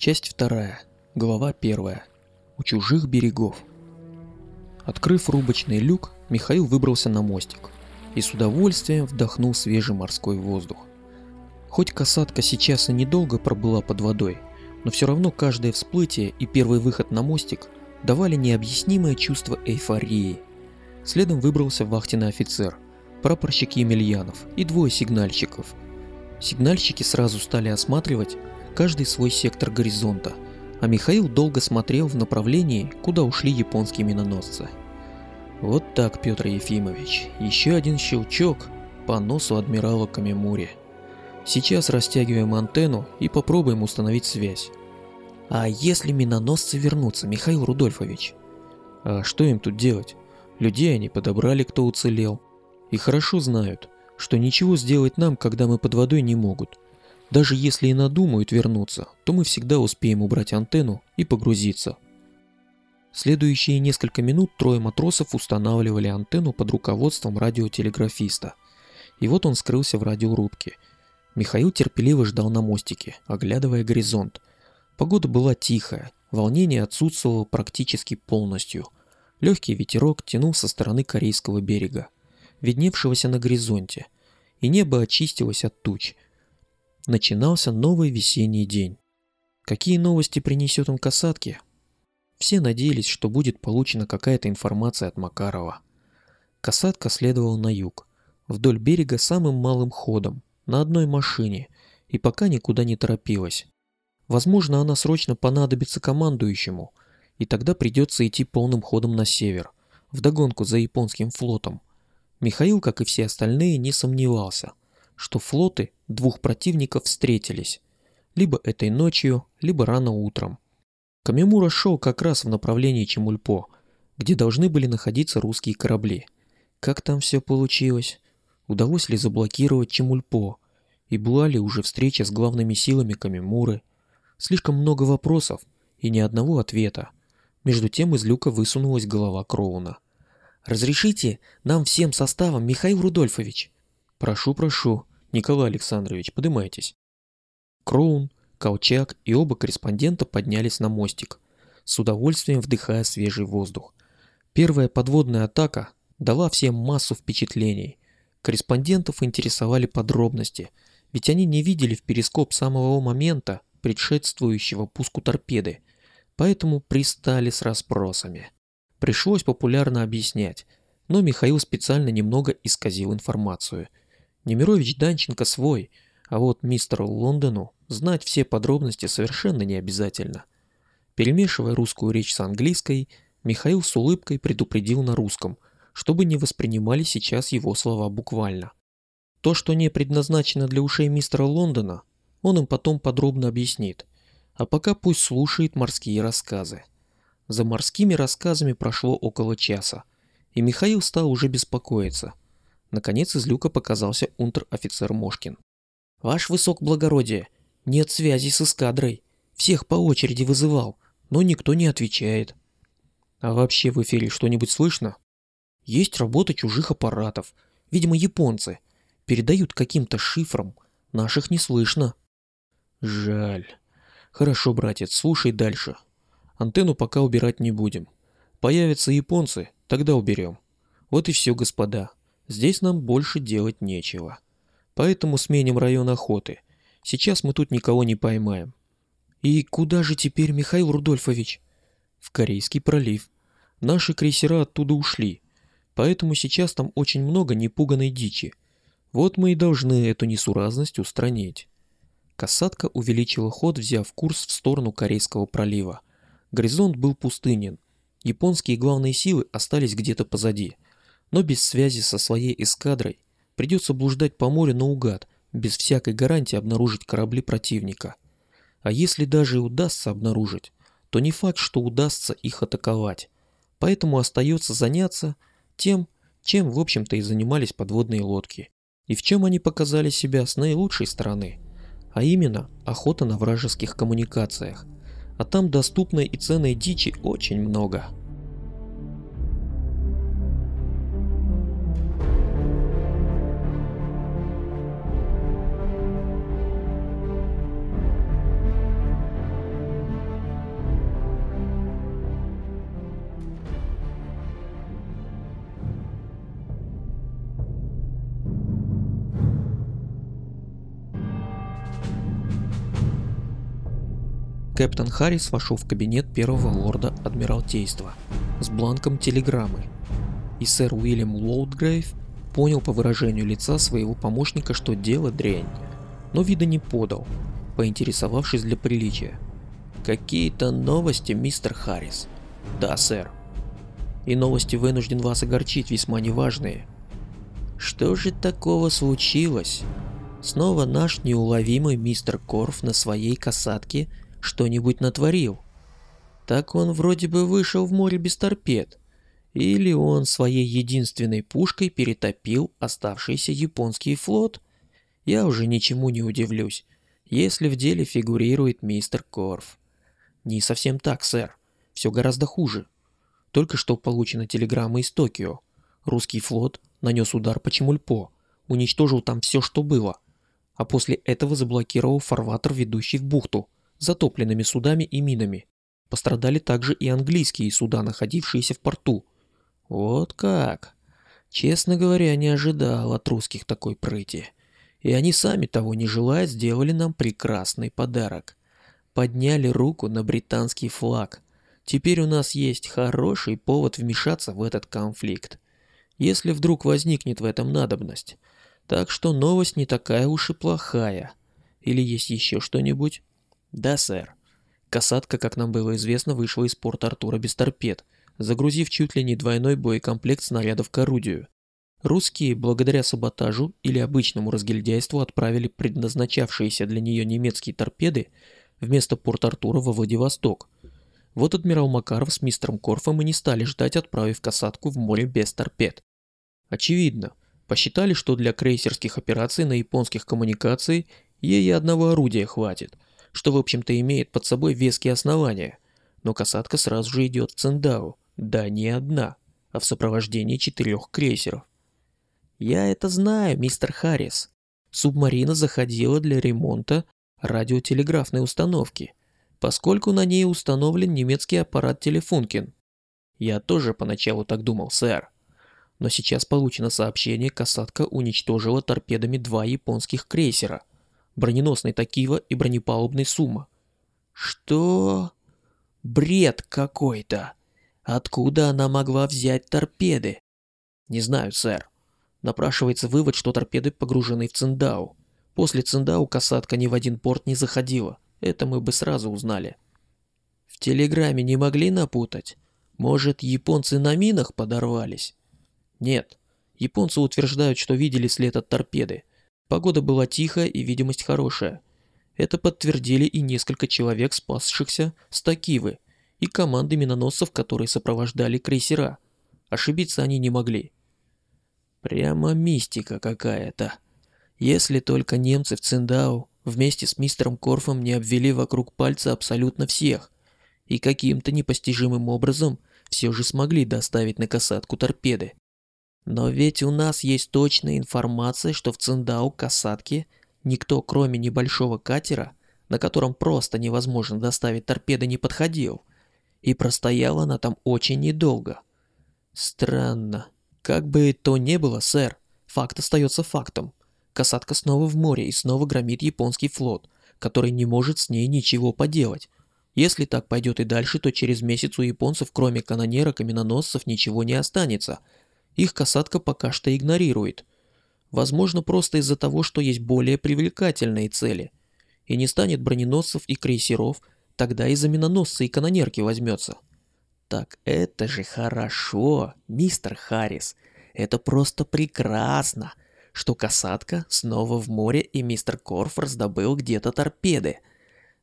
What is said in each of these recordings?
Часть вторая. Глава первая. У чужих берегов. Открыв рубочный люк, Михаил выбрался на мостик и с удовольствием вдохнул свежий морской воздух. Хоть касатка сейчас и недолго пробыла под водой, но все равно каждое всплытие и первый выход на мостик давали необъяснимое чувство эйфории. Следом выбрался вахтенный офицер, прапорщик Емельянов и двое сигнальщиков. Сигнальщики сразу стали осматривать каждый свой сектор горизонта, а Михаил долго смотрел в направлении, куда ушли японские миноносцы. Вот так, Петр Ефимович, еще один щелчок по носу адмирала Камемури. Сейчас растягиваем антенну и попробуем установить связь. А если миноносцы вернутся, Михаил Рудольфович? А что им тут делать? Людей они подобрали, кто уцелел. И хорошо знают, что ничего сделать нам, когда мы под водой не могут. Даже если и надумают вернуться, то мы всегда успеем убрать антенну и погрузиться. Следующие несколько минут трое матросов устанавливали антенну под руководством радиотелеграфиста. И вот он скрылся в радиорубке. Михаил терпеливо ждал на мостике, оглядывая горизонт. Погода была тихая, волнение отсутствовало практически полностью. Легкий ветерок тянул со стороны корейского берега, видневшегося на горизонте, и небо очистилось от туч – начинался новый весенний день. Какие новости принесет он касатке? Все надеялись, что будет получена какая-то информация от Макарова. Касатка следовала на юг, вдоль берега самым малым ходом, на одной машине, и пока никуда не торопилась. Возможно, она срочно понадобится командующему, и тогда придется идти полным ходом на север, вдогонку за японским флотом. Михаил, как и все остальные, не сомневался, что флоты двух противников встретились, либо этой ночью, либо рано утром. Камемура шел как раз в направлении Чемульпо, где должны были находиться русские корабли. Как там все получилось? Удалось ли заблокировать Чемульпо? И была ли уже встреча с главными силами Камемуры? Слишком много вопросов и ни одного ответа. Между тем из люка высунулась голова Кроуна. «Разрешите нам всем составом, Михаил Рудольфович?» «Прошу, прошу», Николай Александрович, поднимайтесь. Кроун, Колчак и оба корреспондента поднялись на мостик, с удовольствием вдыхая свежий воздух. Первая подводная атака дала всем массу впечатлений. Корреспондентов интересовали подробности, ведь они не видели в перископ самого момента, предшествующего пуску торпеды, поэтому пристали с расспросами. Пришлось популярно объяснять, но Михаил специально немного исказил информацию – Немирович Данченко свой, а вот мистеру Лондону знать все подробности совершенно не обязательно. Перемешивая русскую речь с английской, Михаил с улыбкой предупредил на русском, чтобы не воспринимали сейчас его слова буквально. То, что не предназначено для ушей мистера Лондона, он им потом подробно объяснит, а пока пусть слушает морские рассказы. За морскими рассказами прошло около часа, и Михаил стал уже беспокоиться – Наконец из люка показался унтер-офицер Мошкин. «Ваш высокоблагородие, нет связи с эскадрой. Всех по очереди вызывал, но никто не отвечает». «А вообще в эфире что-нибудь слышно?» «Есть работа чужих аппаратов. Видимо, японцы. Передают каким-то шифром. Наших не слышно». «Жаль. Хорошо, братец, слушай дальше. Антенну пока убирать не будем. Появятся японцы, тогда уберем. Вот и все, господа. Здесь нам больше делать нечего. Поэтому сменим район охоты. Сейчас мы тут никого не поймаем. И куда же теперь, Михаил Рудольфович? В Корейский пролив. Наши крейсера оттуда ушли. Поэтому сейчас там очень много непуганной дичи. Вот мы и должны эту несуразность устранить. Касатка увеличила ход, взяв курс в сторону Корейского пролива. Горизонт был пустынен. Японские главные силы остались где-то позади – но без связи со своей эскадрой придется блуждать по морю наугад, без всякой гарантии обнаружить корабли противника. А если даже и удастся обнаружить, то не факт, что удастся их атаковать. Поэтому остается заняться тем, чем в общем-то и занимались подводные лодки. И в чем они показали себя с наилучшей стороны. А именно, охота на вражеских коммуникациях. А там доступной и ценной дичи очень много. Капитан Харрис вошел в кабинет первого лорда Адмиралтейства с бланком телеграммы, и сэр Уильям Лоудгрейв понял по выражению лица своего помощника, что дело дрянь, но вида не подал, поинтересовавшись для приличия. «Какие-то новости, мистер Харрис?» «Да, сэр». «И новости вынужден вас огорчить, весьма неважные». «Что же такого случилось?» Снова наш неуловимый мистер Корф на своей касатке что-нибудь натворил. Так он вроде бы вышел в море без торпед. Или он своей единственной пушкой перетопил оставшийся японский флот? Я уже ничему не удивлюсь, если в деле фигурирует мистер Корф. Не совсем так, сэр. Все гораздо хуже. Только что получена телеграмма из Токио. Русский флот нанес удар по Чемульпо, уничтожил там все, что было, а после этого заблокировал фарватер, ведущий в бухту, затопленными судами и минами. Пострадали также и английские суда, находившиеся в порту. Вот как. Честно говоря, не ожидал от русских такой прыти. И они сами того не желая сделали нам прекрасный подарок подняли руку на британский флаг. Теперь у нас есть хороший повод вмешаться в этот конфликт, если вдруг возникнет в этом надобность. Так что новость не такая уж и плохая. Или есть еще что-нибудь? Да, сэр. Касатка, как нам было известно, вышла из порта Артура без торпед, загрузив чуть ли не двойной боекомплект снарядов к орудию. Русские, благодаря саботажу или обычному разгильдяйству, отправили предназначавшиеся для нее немецкие торпеды вместо Порт-Артура во Владивосток. Вот адмирал Макаров с мистером Корфом и не стали ждать, отправив касатку в море без торпед. Очевидно, посчитали, что для крейсерских операций на японских коммуникациях ей и одного орудия хватит, что в общем-то имеет под собой веские основания. Но касатка сразу же идет в Циндао, да не одна, а в сопровождении четырех крейсеров. Я это знаю, мистер Харрис. Субмарина заходила для ремонта радиотелеграфной установки, поскольку на ней установлен немецкий аппарат Телефункин. Я тоже поначалу так думал, сэр. Но сейчас получено сообщение, касатка уничтожила торпедами два японских крейсера, броненосный Такива и бронепалубный Сума. Что? Бред какой-то. Откуда она могла взять торпеды? Не знаю, сэр. Напрашивается вывод, что торпеды погружены в Циндау. После Циндау касатка ни в один порт не заходила. Это мы бы сразу узнали. В телеграмме не могли напутать? Может, японцы на минах подорвались? Нет. Японцы утверждают, что видели след от торпеды. Погода была тихая и видимость хорошая. Это подтвердили и несколько человек, спасшихся с Такивы, и команды миноносцев, которые сопровождали крейсера. Ошибиться они не могли. Прямо мистика какая-то. Если только немцы в Циндау вместе с мистером Корфом не обвели вокруг пальца абсолютно всех и каким-то непостижимым образом все же смогли доставить на касатку торпеды. Но ведь у нас есть точная информация, что в Циндау касатке никто, кроме небольшого катера, на котором просто невозможно доставить торпеды, не подходил. И простояла она там очень недолго. Странно. Как бы то ни было, сэр, факт остается фактом. Касатка снова в море и снова громит японский флот, который не может с ней ничего поделать. Если так пойдет и дальше, то через месяц у японцев, кроме канонерок и миноносцев, ничего не останется. Их касатка пока что игнорирует. Возможно, просто из-за того, что есть более привлекательные цели. И не станет броненосцев и крейсеров, тогда и за миноносцы и канонерки возьмется. Так это же хорошо, мистер Харрис. Это просто прекрасно что касатка снова в море и мистер Корф раздобыл где-то торпеды.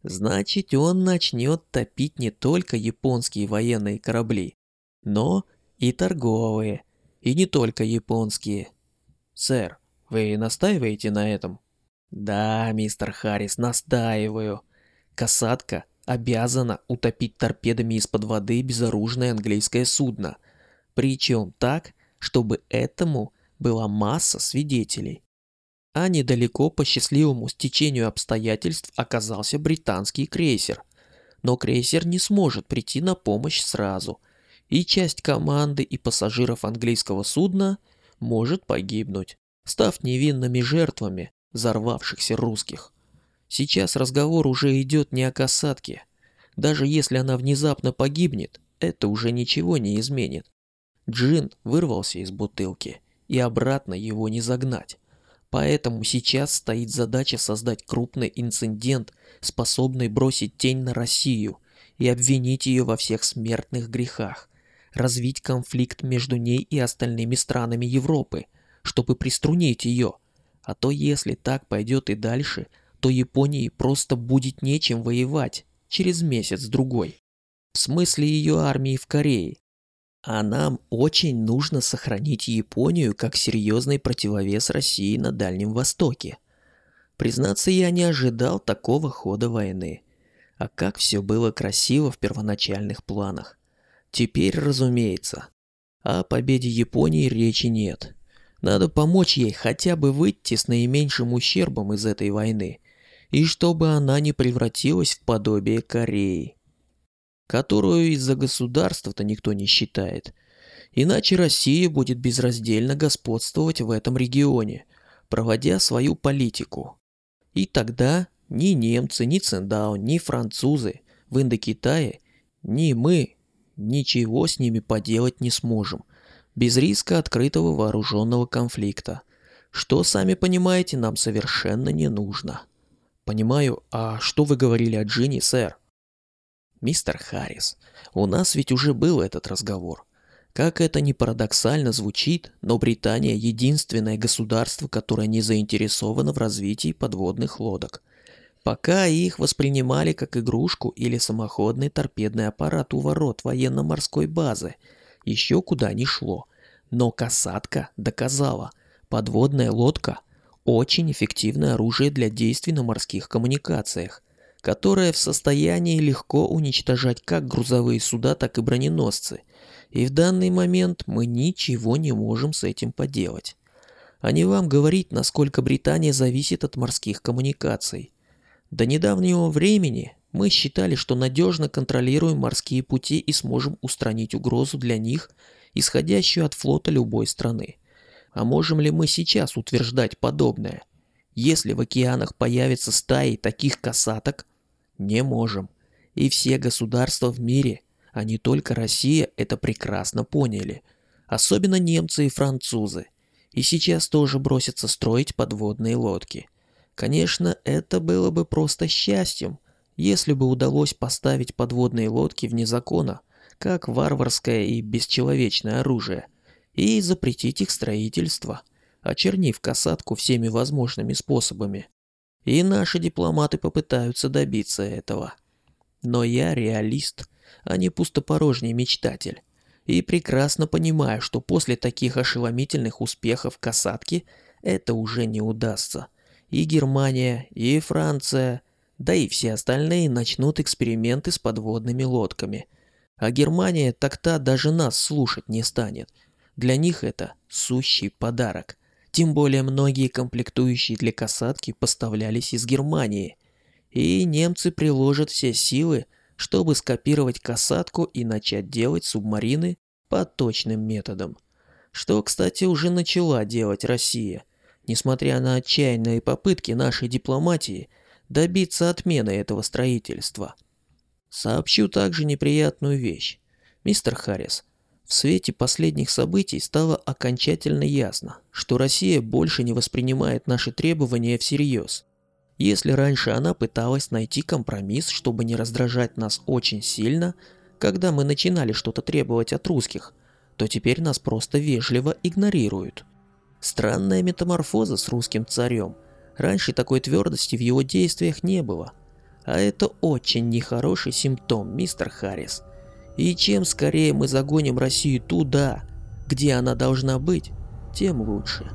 Значит, он начнет топить не только японские военные корабли, но и торговые, и не только японские. Сэр, вы настаиваете на этом? Да, мистер Харрис, настаиваю. Касатка обязана утопить торпедами из-под воды безоружное английское судно. Причем так, чтобы этому была масса свидетелей. А недалеко по счастливому стечению обстоятельств оказался британский крейсер. Но крейсер не сможет прийти на помощь сразу, и часть команды и пассажиров английского судна может погибнуть, став невинными жертвами взорвавшихся русских. Сейчас разговор уже идет не о касатке, Даже если она внезапно погибнет, это уже ничего не изменит. Джин вырвался из бутылки, и обратно его не загнать. Поэтому сейчас стоит задача создать крупный инцидент, способный бросить тень на Россию и обвинить ее во всех смертных грехах, развить конфликт между ней и остальными странами Европы, чтобы приструнить ее. А то если так пойдет и дальше, то Японии просто будет нечем воевать через месяц-другой. В смысле ее армии в Корее, а нам очень нужно сохранить Японию как серьезный противовес России на Дальнем Востоке. Признаться, я не ожидал такого хода войны. А как все было красиво в первоначальных планах. Теперь, разумеется, о победе Японии речи нет. Надо помочь ей хотя бы выйти с наименьшим ущербом из этой войны, и чтобы она не превратилась в подобие Кореи которую из-за государства-то никто не считает. Иначе Россия будет безраздельно господствовать в этом регионе, проводя свою политику. И тогда ни немцы, ни Циндао, ни французы в Индокитае, ни мы ничего с ними поделать не сможем, без риска открытого вооруженного конфликта, что, сами понимаете, нам совершенно не нужно. Понимаю, а что вы говорили о Джинни, сэр? Мистер Харрис, у нас ведь уже был этот разговор. Как это ни парадоксально звучит, но Британия единственное государство, которое не заинтересовано в развитии подводных лодок. Пока их воспринимали как игрушку или самоходный торпедный аппарат у ворот военно-морской базы, еще куда ни шло. Но касатка доказала, подводная лодка – очень эффективное оружие для действий на морских коммуникациях которая в состоянии легко уничтожать как грузовые суда, так и броненосцы. И в данный момент мы ничего не можем с этим поделать. А не вам говорить, насколько Британия зависит от морских коммуникаций. До недавнего времени мы считали, что надежно контролируем морские пути и сможем устранить угрозу для них, исходящую от флота любой страны. А можем ли мы сейчас утверждать подобное? Если в океанах появятся стаи таких касаток, не можем. И все государства в мире, а не только Россия, это прекрасно поняли. Особенно немцы и французы. И сейчас тоже бросятся строить подводные лодки. Конечно, это было бы просто счастьем, если бы удалось поставить подводные лодки вне закона, как варварское и бесчеловечное оружие, и запретить их строительство, очернив касатку всеми возможными способами. И наши дипломаты попытаются добиться этого. Но я реалист, а не пустопорожний мечтатель. И прекрасно понимаю, что после таких ошеломительных успехов касатки это уже не удастся. И Германия, и Франция, да и все остальные начнут эксперименты с подводными лодками. А Германия так-то даже нас слушать не станет. Для них это сущий подарок – тем более многие комплектующие для касатки поставлялись из Германии. И немцы приложат все силы, чтобы скопировать касатку и начать делать субмарины по точным методам. Что, кстати, уже начала делать Россия, несмотря на отчаянные попытки нашей дипломатии добиться отмены этого строительства. Сообщу также неприятную вещь. Мистер Харрис, в свете последних событий стало окончательно ясно, что Россия больше не воспринимает наши требования всерьез. Если раньше она пыталась найти компромисс, чтобы не раздражать нас очень сильно, когда мы начинали что-то требовать от русских, то теперь нас просто вежливо игнорируют. Странная метаморфоза с русским царем. Раньше такой твердости в его действиях не было. А это очень нехороший симптом, мистер Харрис. И чем скорее мы загоним Россию туда, где она должна быть, тем лучше.